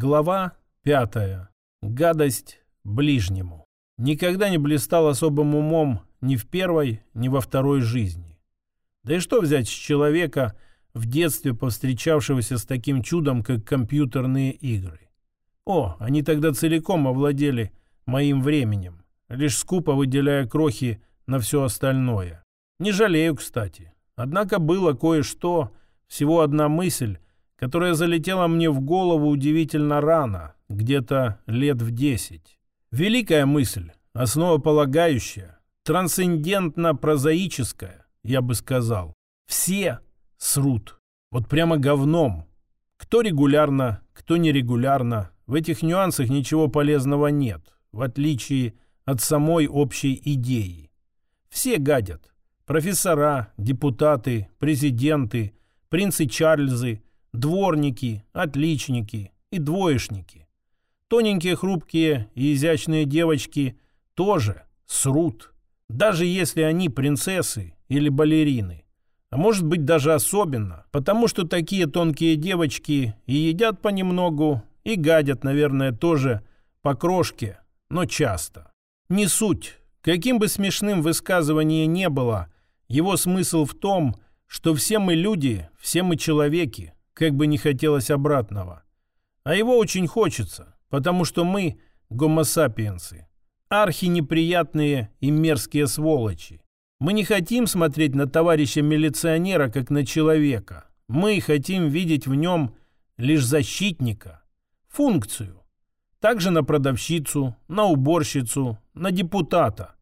Глава пятая. Гадость ближнему. Никогда не блистал особым умом ни в первой, ни во второй жизни. Да и что взять с человека, в детстве повстречавшегося с таким чудом, как компьютерные игры? О, они тогда целиком овладели моим временем, лишь скупо выделяя крохи на все остальное. Не жалею, кстати. Однако было кое-что, всего одна мысль, которая залетела мне в голову удивительно рано, где-то лет в десять. Великая мысль, основополагающая, трансцендентно-прозаическая, я бы сказал. Все срут. Вот прямо говном. Кто регулярно, кто нерегулярно. В этих нюансах ничего полезного нет, в отличие от самой общей идеи. Все гадят. Профессора, депутаты, президенты, принцы Чарльзы – дворники, отличники и двоечники. Тоненькие, хрупкие и изящные девочки тоже срут, даже если они принцессы или балерины. А может быть даже особенно, потому что такие тонкие девочки и едят понемногу, и гадят, наверное, тоже по крошке, но часто. Не суть. Каким бы смешным высказывание не было, его смысл в том, что все мы люди, все мы человеки, как бы не хотелось обратного. А его очень хочется, потому что мы гомосапиенсы, архи-неприятные и мерзкие сволочи. Мы не хотим смотреть на товарища милиционера как на человека. Мы хотим видеть в нем лишь защитника, функцию. Также на продавщицу, на уборщицу, на депутата.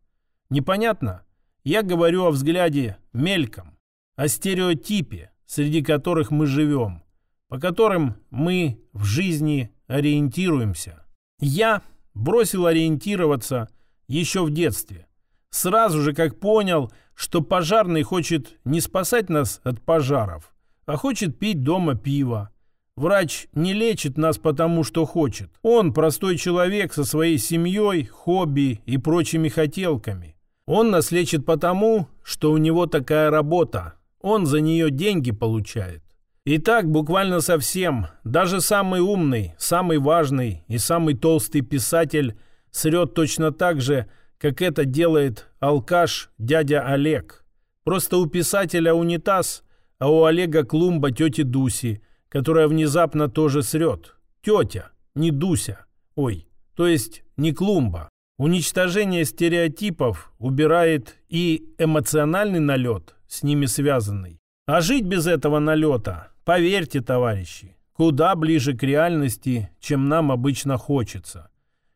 Непонятно? Я говорю о взгляде мельком, о стереотипе, среди которых мы живем по которым мы в жизни ориентируемся. Я бросил ориентироваться еще в детстве. Сразу же как понял, что пожарный хочет не спасать нас от пожаров, а хочет пить дома пиво. Врач не лечит нас потому, что хочет. Он простой человек со своей семьей, хобби и прочими хотелками. Он нас лечит потому, что у него такая работа. Он за нее деньги получает. И так буквально совсем. Даже самый умный, самый важный и самый толстый писатель срет точно так же, как это делает алкаш дядя Олег. Просто у писателя унитаз, а у Олега клумба тети Дуси, которая внезапно тоже срет. Тетя, не Дуся. Ой, то есть не клумба. Уничтожение стереотипов убирает и эмоциональный налет, с ними связанный. А жить без этого налета Поверьте, товарищи, куда ближе к реальности, чем нам обычно хочется.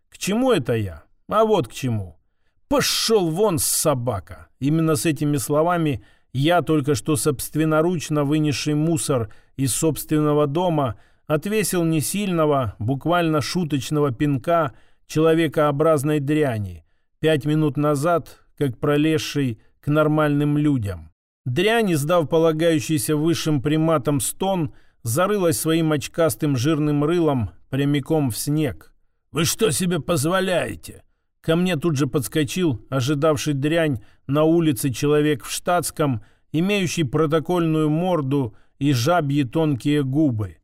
К чему это я? А вот к чему. Пошел вон, собака. Именно с этими словами я, только что собственноручно вынесший мусор из собственного дома, отвесил несильного, буквально шуточного пинка человекообразной дряни, пять минут назад, как пролезший к нормальным людям. Дрянь, издав полагающийся высшим приматом стон, зарылась своим очкастым жирным рылом прямиком в снег. «Вы что себе позволяете?» Ко мне тут же подскочил ожидавший дрянь на улице человек в штатском, имеющий протокольную морду и жабьи тонкие губы.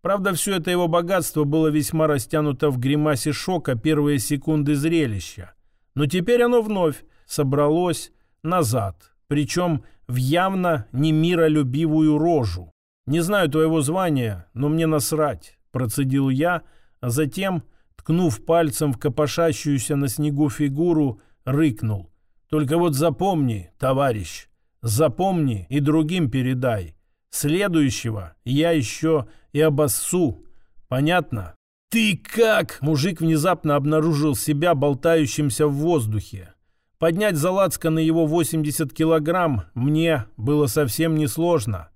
Правда, все это его богатство было весьма растянуто в гримасе шока первые секунды зрелища. Но теперь оно вновь собралось назад, причем в явно не миролюбивую рожу. «Не знаю твоего звания, но мне насрать», – процедил я, а затем, ткнув пальцем в копошащуюся на снегу фигуру, рыкнул. «Только вот запомни, товарищ, запомни и другим передай. Следующего я еще и обоссу. Понятно?» «Ты как?» Мужик внезапно обнаружил себя болтающимся в воздухе. Поднять Залацка на его 80 килограмм мне было совсем несложно.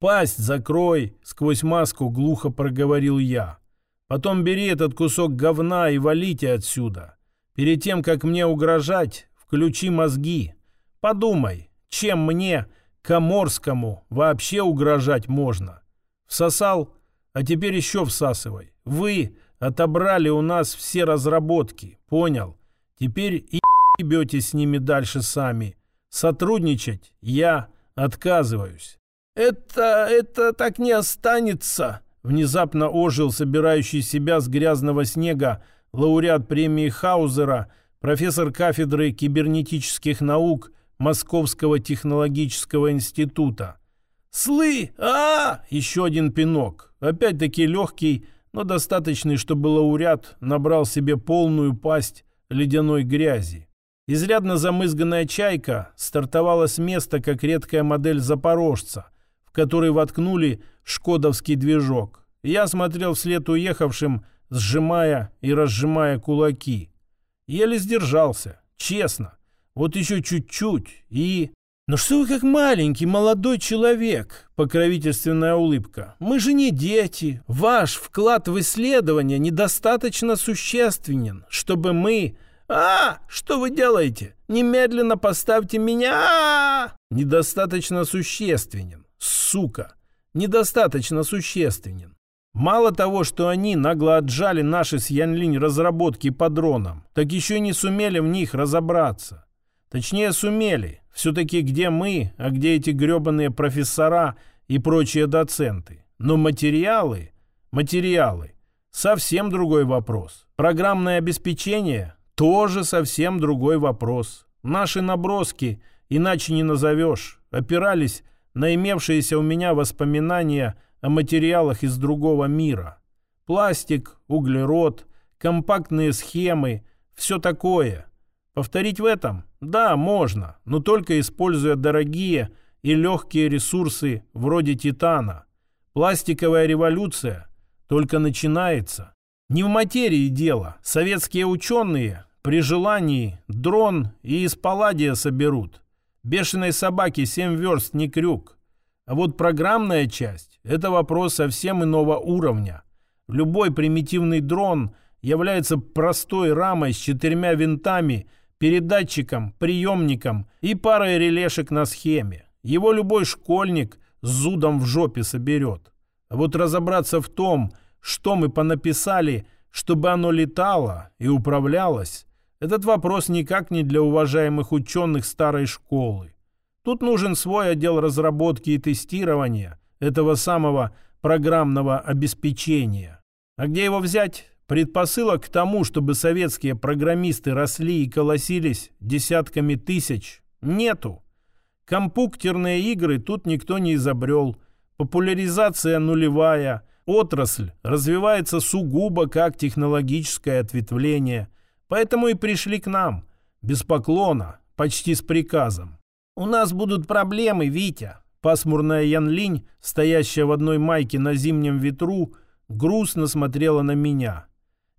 «Пасть закрой!» — сквозь маску глухо проговорил я. «Потом бери этот кусок говна и валите отсюда. Перед тем, как мне угрожать, включи мозги. Подумай, чем мне, Коморскому, вообще угрожать можно? Всосал? А теперь еще всасывай. Вы отобрали у нас все разработки, понял? Теперь и ебете с ними дальше сами. Сотрудничать я отказываюсь. «Это... это так не останется!» внезапно ожил собирающий себя с грязного снега лауреат премии Хаузера, профессор кафедры кибернетических наук Московского технологического института. «Слы! а, -а, -а Еще один пинок. Опять-таки легкий, но достаточный, чтобы лауреат набрал себе полную пасть ледяной грязи. Изрядно замызганная «Чайка» стартовала с места, как редкая модель «Запорожца», в который воткнули шкодовский движок. Я смотрел вслед уехавшим, сжимая и разжимая кулаки. Еле сдержался, честно. Вот еще чуть-чуть и... «Ну что вы как маленький молодой человек?» — покровительственная улыбка. «Мы же не дети. Ваш вклад в исследование недостаточно существенен, чтобы мы...» «А, что вы делаете? Немедленно поставьте меня!» а «Недостаточно существенен. Сука! Недостаточно существенен. Мало того, что они нагло отжали наши с Янлинь разработки по дронам, так еще не сумели в них разобраться. Точнее, сумели. Все-таки где мы, а где эти гребаные профессора и прочие доценты. Но материалы, материалы, совсем другой вопрос. Программное обеспечение тоже совсем другой вопрос. Наши наброски, иначе не назовешь, опирались на имевшиеся у меня воспоминания о материалах из другого мира. Пластик, углерод, компактные схемы, все такое – Повторить в этом? Да, можно, но только используя дорогие и легкие ресурсы вроде титана. Пластиковая революция только начинается. Не в материи дело. Советские ученые при желании дрон и из палладия соберут. Бешеной собаки семь верст не крюк. А вот программная часть – это вопрос совсем иного уровня. Любой примитивный дрон является простой рамой с четырьмя винтами – передатчиком, приемником и парой релешек на схеме. Его любой школьник с зудом в жопе соберет. А вот разобраться в том, что мы понаписали, чтобы оно летало и управлялось, этот вопрос никак не для уважаемых ученых старой школы. Тут нужен свой отдел разработки и тестирования этого самого программного обеспечения. А где его взять? Предпосылок к тому, чтобы советские программисты росли и колосились десятками тысяч, нету. Компьютерные игры тут никто не изобрел. Популяризация нулевая. Отрасль развивается сугубо как технологическое ответвление. Поэтому и пришли к нам. Без поклона, почти с приказом. «У нас будут проблемы, Витя». Пасмурная Ян Линь, стоящая в одной майке на зимнем ветру, грустно смотрела на меня –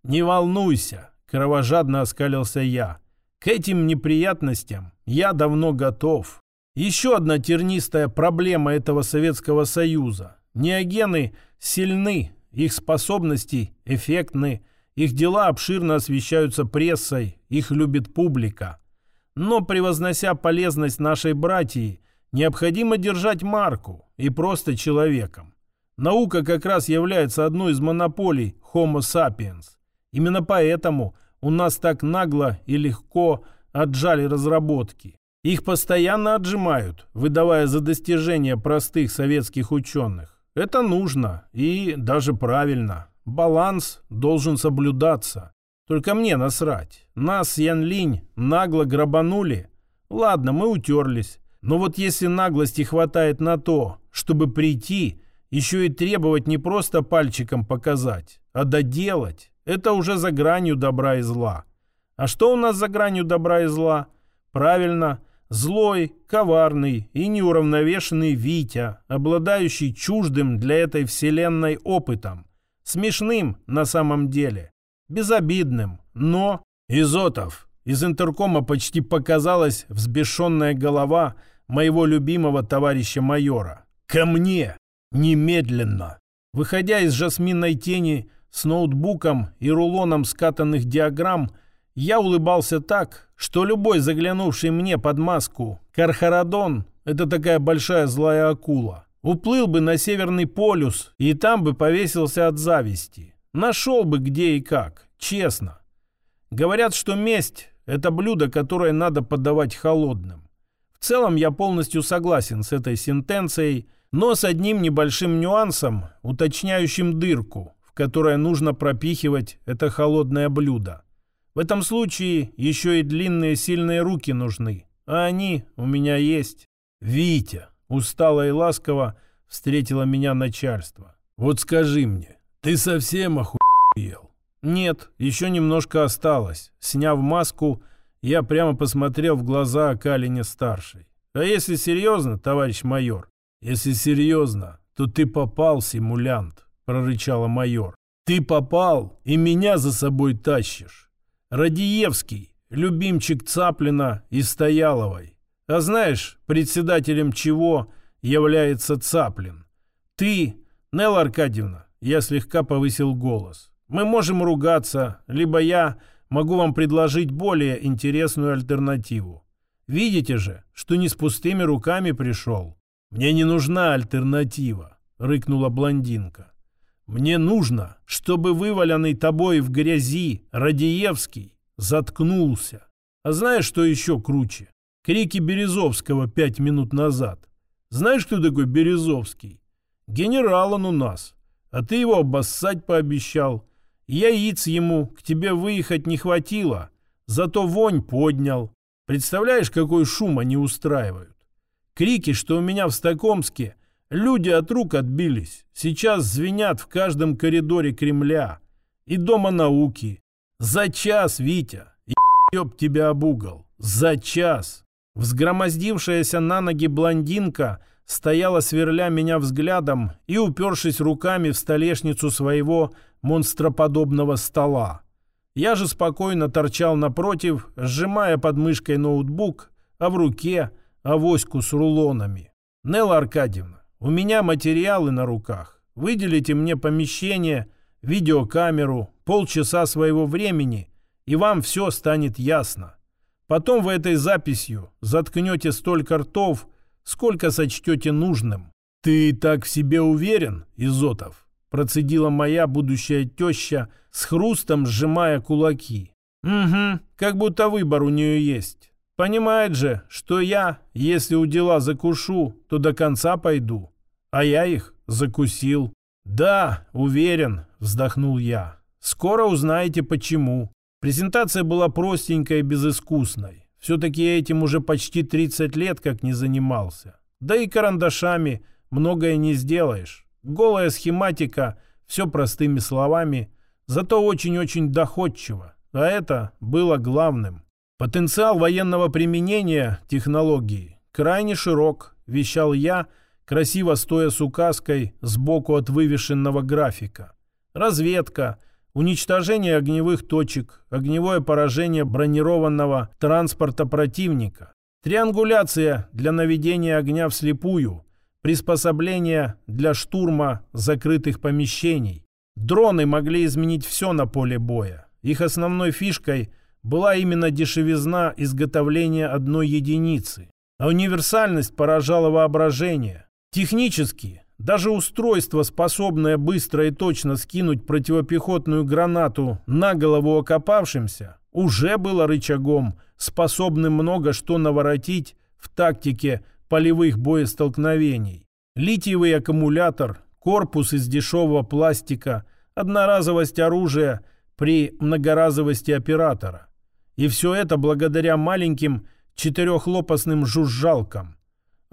«Не волнуйся», — кровожадно оскалился я. «К этим неприятностям я давно готов». Еще одна тернистая проблема этого Советского Союза. Неогены сильны, их способности эффектны, их дела обширно освещаются прессой, их любит публика. Но превознося полезность нашей братьи, необходимо держать марку и просто человеком. Наука как раз является одной из монополий Homo sapiens. Именно поэтому у нас так нагло и легко отжали разработки. Их постоянно отжимают, выдавая за достижения простых советских ученых. Это нужно и даже правильно. Баланс должен соблюдаться. Только мне насрать. Нас Ян Линь нагло грабанули. Ладно, мы утерлись. Но вот если наглости хватает на то, чтобы прийти, еще и требовать не просто пальчиком показать, а доделать, это уже за гранью добра и зла. А что у нас за гранью добра и зла? Правильно, злой, коварный и неуравновешенный Витя, обладающий чуждым для этой вселенной опытом. Смешным на самом деле. Безобидным, но... Изотов. Из интеркома почти показалась взбешенная голова моего любимого товарища майора. «Ко мне! Немедленно!» Выходя из жасминной тени, с ноутбуком и рулоном скатанных диаграмм, я улыбался так, что любой заглянувший мне под маску Кархарадон — это такая большая злая акула — уплыл бы на Северный полюс и там бы повесился от зависти. Нашел бы где и как, честно. Говорят, что месть — это блюдо, которое надо подавать холодным. В целом я полностью согласен с этой сентенцией, но с одним небольшим нюансом, уточняющим дырку, в которой нужно пропихивать это холодное блюдо. В этом случае еще и длинные сильные руки нужны, а они у меня есть. Витя, устало и ласково, встретило меня начальство. Вот скажи мне, ты совсем охуел? Нет, еще немножко осталось. Сняв маску, я прямо посмотрел в глаза Калине-старшей. А если серьезно, товарищ майор, если серьезно, то ты попал, симулянт, прорычала майор. Ты попал и меня за собой тащишь. Радиевский, любимчик Цаплина и Стояловой. А знаешь, председателем чего является Цаплин? Ты, Нелла Аркадьевна, я слегка повысил голос. Мы можем ругаться, либо я могу вам предложить более интересную альтернативу. Видите же, что не с пустыми руками пришел. Мне не нужна альтернатива, рыкнула блондинка. Мне нужно, чтобы вываленный тобой в грязи Радиевский заткнулся. А знаешь, что еще круче? Крики Березовского пять минут назад. Знаешь, кто такой Березовский? Генерал он у нас. А ты его обоссать пообещал. Яиц ему к тебе выехать не хватило. Зато вонь поднял. Представляешь, какой шум они устраивают? Крики, что у меня в Стокомске Люди от рук отбились. Сейчас звенят в каждом коридоре Кремля. И Дома науки. За час, Витя. Еб тебя об угол. За час. Взгромоздившаяся на ноги блондинка стояла, сверля меня взглядом и упершись руками в столешницу своего монстроподобного стола. Я же спокойно торчал напротив, сжимая под мышкой ноутбук, а в руке авоську с рулонами. Нелла Аркадьевна, у меня материалы на руках. Выделите мне помещение, видеокамеру, полчаса своего времени, и вам все станет ясно. Потом вы этой записью заткнете столько ртов, сколько сочтете нужным. Ты так в себе уверен, Изотов? Процедила моя будущая теща с хрустом, сжимая кулаки. Угу, как будто выбор у нее есть. Понимает же, что я, если у дела закушу, то до конца пойду. А я их закусил. Да, уверен, вздохнул я. Скоро узнаете почему. Презентация была простенькой и безыскусной. Все-таки этим уже почти 30 лет как не занимался. Да и карандашами многое не сделаешь. Голая схематика, все простыми словами, зато очень-очень доходчиво. А это было главным. Потенциал военного применения технологии крайне широк, вещал я, красиво стоя с указкой сбоку от вывешенного графика. Разведка, уничтожение огневых точек, огневое поражение бронированного транспорта противника, триангуляция для наведения огня вслепую, приспособление для штурма закрытых помещений. Дроны могли изменить все на поле боя. Их основной фишкой была именно дешевизна изготовления одной единицы. А универсальность поражала воображение. Технически, даже устройство, способное быстро и точно скинуть противопехотную гранату на голову окопавшимся, уже было рычагом, способным много что наворотить в тактике полевых боестолкновений. Литиевый аккумулятор, корпус из дешевого пластика, одноразовость оружия при многоразовости оператора. И все это благодаря маленьким четырехлопастным жужжалкам.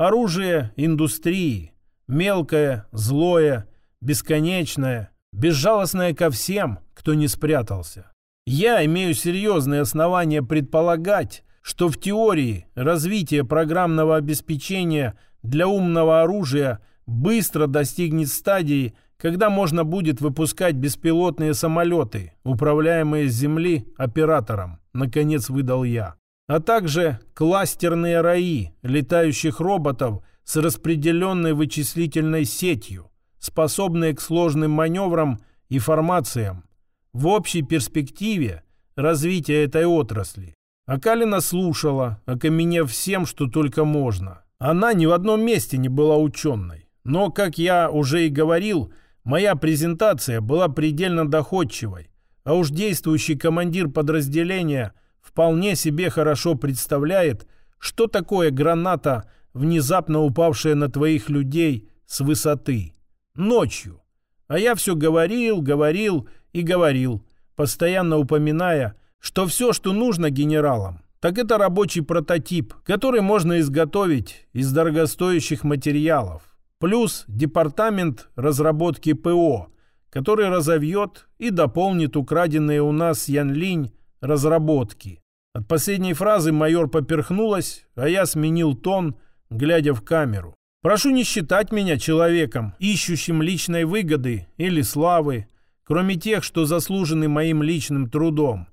Оружие индустрии. Мелкое, злое, бесконечное, безжалостное ко всем, кто не спрятался. Я имею серьезные основания предполагать, что в теории развитие программного обеспечения для умного оружия быстро достигнет стадии, когда можно будет выпускать беспилотные самолеты, управляемые с Земли оператором, наконец выдал я а также кластерные раи летающих роботов с распределенной вычислительной сетью, способные к сложным маневрам и формациям. В общей перспективе развития этой отрасли. Акалина слушала, окаменев всем, что только можно. Она ни в одном месте не была ученой. Но, как я уже и говорил, моя презентация была предельно доходчивой. А уж действующий командир подразделения – вполне себе хорошо представляет, что такое граната, внезапно упавшая на твоих людей с высоты. Ночью. А я все говорил, говорил и говорил, постоянно упоминая, что все, что нужно генералам, так это рабочий прототип, который можно изготовить из дорогостоящих материалов, плюс департамент разработки ПО, который разовьет и дополнит украденные у нас Янлинь разработки. От последней фразы майор поперхнулась, а я сменил тон, глядя в камеру. Прошу не считать меня человеком, ищущим личной выгоды или славы, кроме тех, что заслужены моим личным трудом.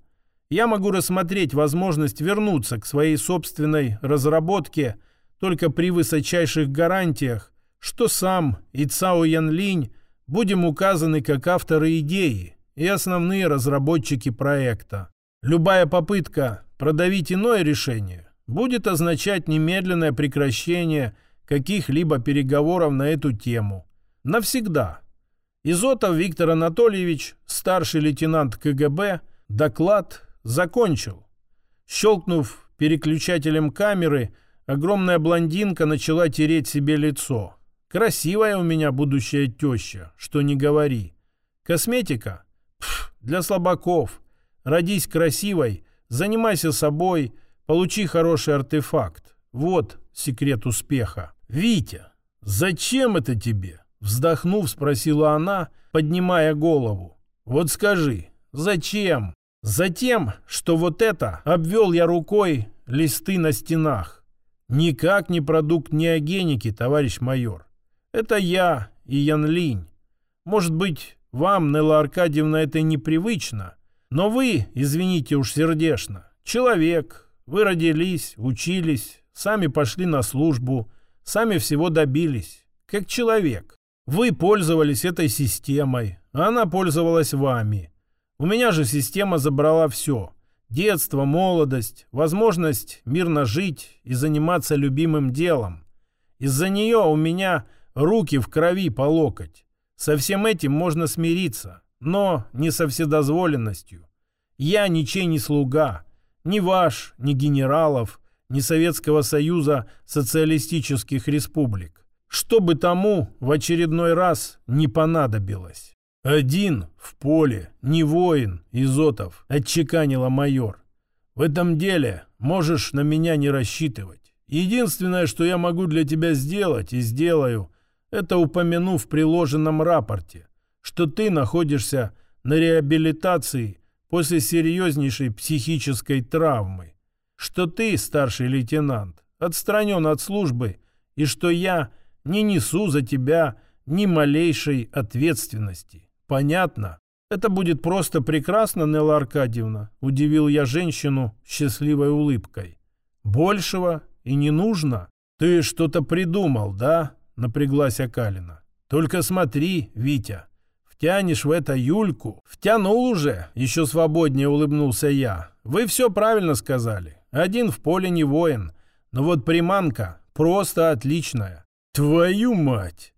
Я могу рассмотреть возможность вернуться к своей собственной разработке только при высочайших гарантиях, что сам и Цао Ян Линь будем указаны как авторы идеи и основные разработчики проекта. Любая попытка продавить иное решение будет означать немедленное прекращение каких-либо переговоров на эту тему. Навсегда. Изотов Виктор Анатольевич, старший лейтенант КГБ, доклад закончил. Щелкнув переключателем камеры, огромная блондинка начала тереть себе лицо. Красивая у меня будущая теща, что не говори. Косметика? Пф, для слабаков. Родись красивой, занимайся собой, получи хороший артефакт. Вот секрет успеха. Витя, зачем это тебе? Вздохнув, спросила она, поднимая голову. Вот скажи, зачем? Затем, что вот это обвел я рукой листы на стенах. Никак не продукт неогеники, товарищ майор. Это я и Ян Линь. Может быть, вам, Нелла Аркадьевна, это непривычно, но вы, извините уж сердечно, человек. Вы родились, учились, сами пошли на службу, сами всего добились, как человек. Вы пользовались этой системой, а она пользовалась вами. У меня же система забрала все. Детство, молодость, возможность мирно жить и заниматься любимым делом. Из-за нее у меня руки в крови по локоть. Со всем этим можно смириться, но не со вседозволенностью. Я ничей не слуга, ни ваш, ни генералов, ни Советского Союза социалистических республик. Что бы тому в очередной раз не понадобилось. Один в поле, не воин, Изотов, отчеканила майор. В этом деле можешь на меня не рассчитывать. Единственное, что я могу для тебя сделать и сделаю – это упомяну в приложенном рапорте, что ты находишься на реабилитации после серьезнейшей психической травмы, что ты, старший лейтенант, отстранен от службы и что я не несу за тебя ни малейшей ответственности. Понятно? Это будет просто прекрасно, Нелла Аркадьевна, удивил я женщину счастливой улыбкой. Большего и не нужно. Ты что-то придумал, да? напряглась Акалина. «Только смотри, Витя, втянешь в это Юльку». «Втянул уже», — еще свободнее улыбнулся я. «Вы все правильно сказали. Один в поле не воин. Но вот приманка просто отличная». «Твою мать!»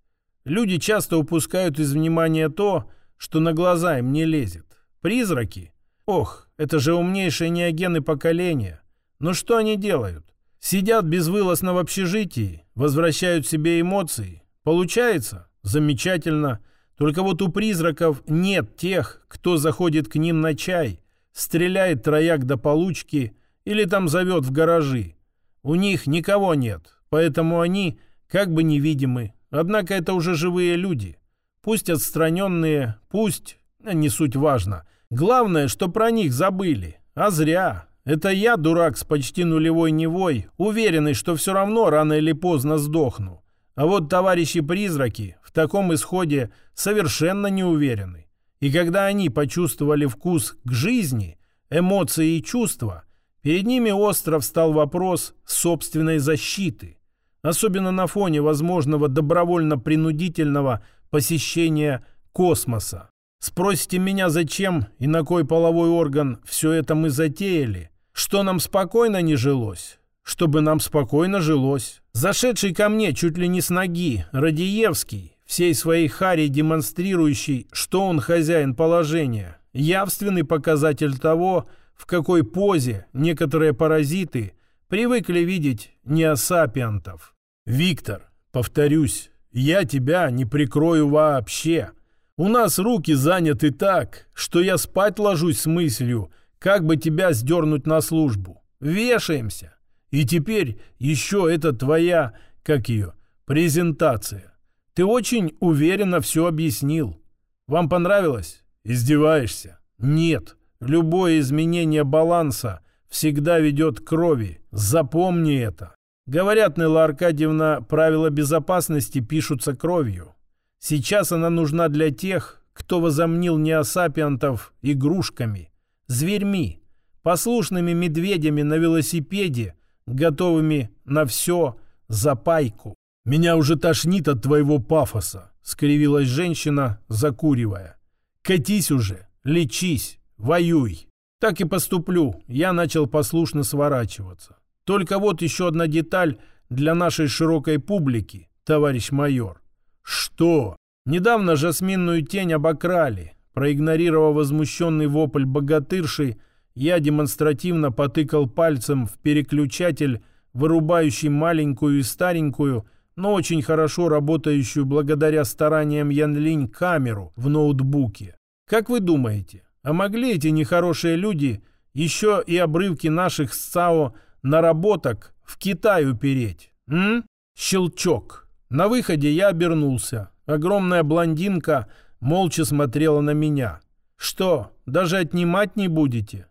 Люди часто упускают из внимания то, что на глаза им не лезет. Призраки. Ох, это же умнейшие неогены поколения. Но что они делают? Сидят безвылазно в общежитии, возвращают себе эмоции. Получается? Замечательно. Только вот у призраков нет тех, кто заходит к ним на чай, стреляет трояк до получки или там зовет в гаражи. У них никого нет, поэтому они как бы невидимы. Однако это уже живые люди. Пусть отстраненные, пусть, не суть важно. Главное, что про них забыли. А зря. Это я, дурак с почти нулевой невой, уверенный, что все равно рано или поздно сдохну. А вот товарищи-призраки в таком исходе совершенно не уверены. И когда они почувствовали вкус к жизни, эмоции и чувства, перед ними остро встал вопрос собственной защиты. Особенно на фоне возможного добровольно-принудительного посещения космоса. Спросите меня, зачем и на кой половой орган все это мы затеяли? что нам спокойно не жилось, чтобы нам спокойно жилось. Зашедший ко мне чуть ли не с ноги Радиевский, всей своей харе демонстрирующий, что он хозяин положения, явственный показатель того, в какой позе некоторые паразиты привыкли видеть неосапиантов. Виктор, повторюсь, я тебя не прикрою вообще. У нас руки заняты так, что я спать ложусь с мыслью, как бы тебя сдернуть на службу. Вешаемся. И теперь еще это твоя, как ее, презентация. Ты очень уверенно все объяснил. Вам понравилось? Издеваешься? Нет. Любое изменение баланса всегда ведет к крови. Запомни это. Говорят, Нелла Аркадьевна, правила безопасности пишутся кровью. Сейчас она нужна для тех, кто возомнил неосапиантов игрушками, зверьми, послушными медведями на велосипеде, готовыми на все за пайку. «Меня уже тошнит от твоего пафоса», — скривилась женщина, закуривая. «Катись уже, лечись, воюй». Так и поступлю. Я начал послушно сворачиваться. Только вот еще одна деталь для нашей широкой публики, товарищ майор. Что? Недавно жасминную тень обокрали. Проигнорировав возмущенный вопль богатырши, я демонстративно потыкал пальцем в переключатель, вырубающий маленькую и старенькую, но очень хорошо работающую благодаря стараниям Ян Линь камеру в ноутбуке. Как вы думаете, а могли эти нехорошие люди еще и обрывки наших с ЦАО наработок в Китай упереть? М? Щелчок. На выходе я обернулся. Огромная блондинка молча смотрела на меня. «Что, даже отнимать не будете?»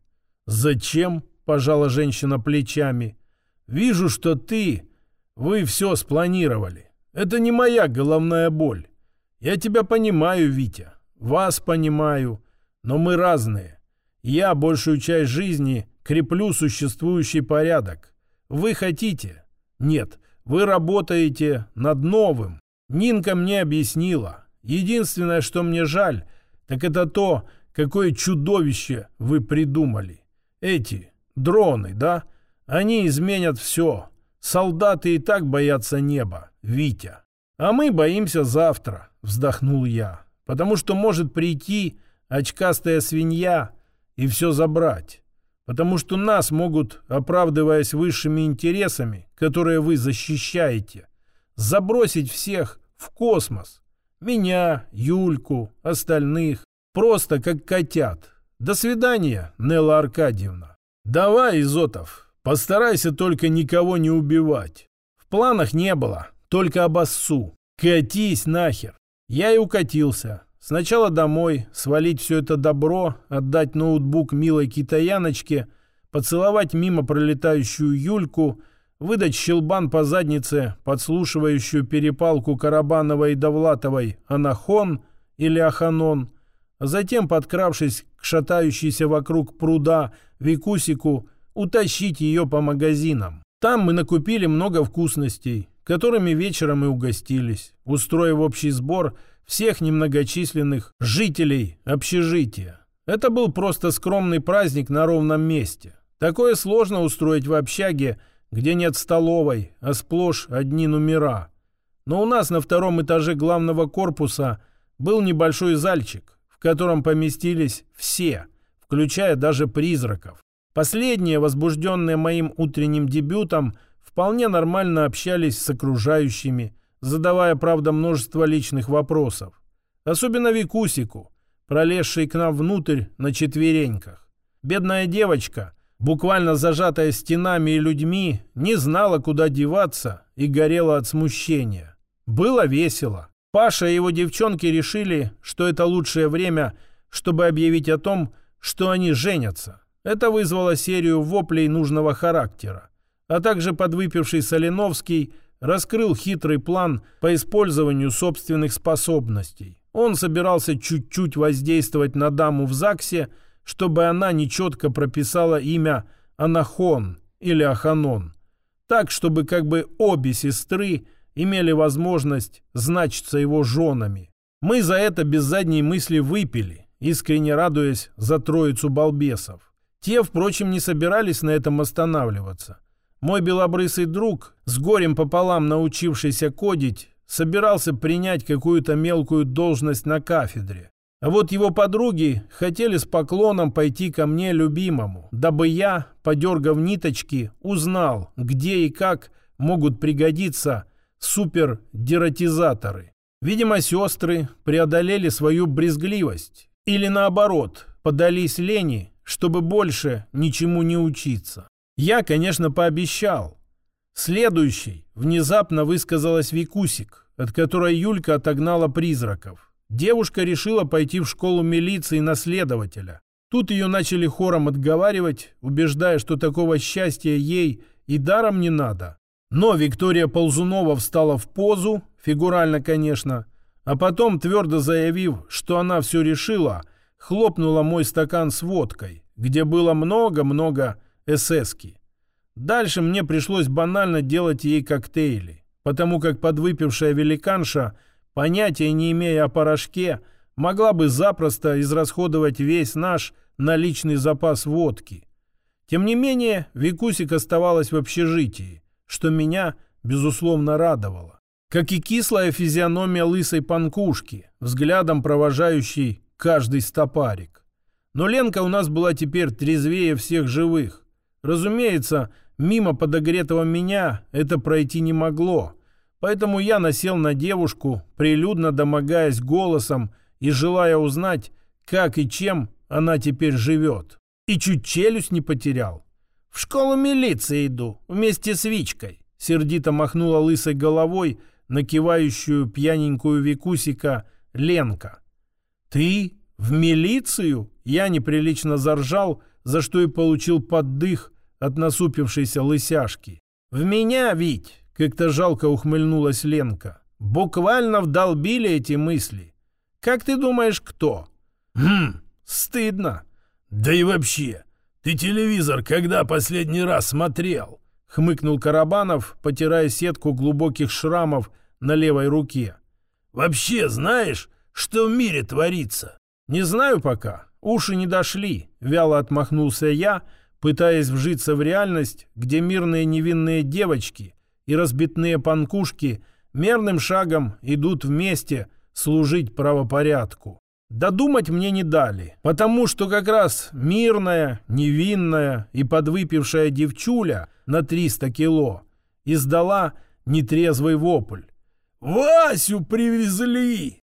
«Зачем?» – пожала женщина плечами. «Вижу, что ты... Вы все спланировали. Это не моя головная боль. Я тебя понимаю, Витя. Вас понимаю. Но мы разные. Я большую часть жизни креплю существующий порядок. Вы хотите? Нет, вы работаете над новым. Нинка мне объяснила. Единственное, что мне жаль, так это то, какое чудовище вы придумали. Эти дроны, да? Они изменят все. Солдаты и так боятся неба, Витя. А мы боимся завтра, вздохнул я. Потому что может прийти очкастая свинья и все забрать. Потому что нас могут, оправдываясь высшими интересами, которые вы защищаете, забросить всех в космос. Меня, Юльку, остальных. Просто как котят. До свидания, Нелла Аркадьевна. Давай, Изотов, постарайся только никого не убивать. В планах не было, только обоссу. Катись нахер. Я и укатился. Сначала домой, свалить все это добро, отдать ноутбук милой китаяночке, поцеловать мимо пролетающую Юльку, выдать щелбан по заднице, подслушивающую перепалку Карабановой и Довлатовой Анахон или Аханон, затем, подкравшись к шатающейся вокруг пруда Викусику, утащить ее по магазинам. Там мы накупили много вкусностей, которыми вечером и угостились, устроив общий сбор – всех немногочисленных жителей общежития. Это был просто скромный праздник на ровном месте. Такое сложно устроить в общаге, где нет столовой, а сплошь одни номера. Но у нас на втором этаже главного корпуса был небольшой зальчик, в котором поместились все, включая даже призраков. Последние, возбужденные моим утренним дебютом, вполне нормально общались с окружающими, задавая, правда, множество личных вопросов. Особенно Викусику, пролезшей к нам внутрь на четвереньках. Бедная девочка, буквально зажатая стенами и людьми, не знала, куда деваться и горела от смущения. Было весело. Паша и его девчонки решили, что это лучшее время, чтобы объявить о том, что они женятся. Это вызвало серию воплей нужного характера. А также подвыпивший Соленовский – раскрыл хитрый план по использованию собственных способностей. Он собирался чуть-чуть воздействовать на даму в ЗАГСе, чтобы она нечетко прописала имя Анахон или Аханон, так, чтобы как бы обе сестры имели возможность значиться его женами. Мы за это без задней мысли выпили, искренне радуясь за троицу балбесов. Те, впрочем, не собирались на этом останавливаться – мой белобрысый друг, с горем пополам научившийся кодить, собирался принять какую-то мелкую должность на кафедре. А вот его подруги хотели с поклоном пойти ко мне любимому, дабы я, подергав ниточки, узнал, где и как могут пригодиться супердератизаторы. Видимо, сестры преодолели свою брезгливость. Или наоборот, подались лени, чтобы больше ничему не учиться. Я, конечно, пообещал. Следующий внезапно высказалась Викусик, от которой Юлька отогнала призраков. Девушка решила пойти в школу милиции на следователя. Тут ее начали хором отговаривать, убеждая, что такого счастья ей и даром не надо. Но Виктория Ползунова встала в позу, фигурально, конечно, а потом, твердо заявив, что она все решила, хлопнула мой стакан с водкой, где было много-много эсэски. Дальше мне пришлось банально делать ей коктейли, потому как подвыпившая великанша, понятия не имея о порошке, могла бы запросто израсходовать весь наш наличный запас водки. Тем не менее, Викусик оставалась в общежитии, что меня, безусловно, радовало. Как и кислая физиономия лысой панкушки, взглядом провожающей каждый стопарик. Но Ленка у нас была теперь трезвее всех живых. Разумеется, мимо подогретого меня это пройти не могло, поэтому я насел на девушку, прилюдно домогаясь голосом и желая узнать, как и чем она теперь живет. И чуть челюсть не потерял. «В школу милиции иду, вместе с Вичкой», — сердито махнула лысой головой на кивающую пьяненькую Викусика Ленка. «Ты? В милицию?» Я неприлично заржал, за что и получил поддых от насупившейся лысяшки. «В меня, Вить!» — как-то жалко ухмыльнулась Ленка. «Буквально вдолбили эти мысли. Как ты думаешь, кто?» «Хм, стыдно. Да и вообще, ты телевизор когда последний раз смотрел?» — хмыкнул Карабанов, потирая сетку глубоких шрамов на левой руке. «Вообще знаешь, что в мире творится?» «Не знаю пока. Уши не дошли», — вяло отмахнулся я, пытаясь вжиться в реальность, где мирные невинные девочки и разбитные панкушки мерным шагом идут вместе служить правопорядку. Додумать мне не дали, потому что как раз мирная, невинная и подвыпившая девчуля на 300 кило издала нетрезвый вопль. «Васю привезли!»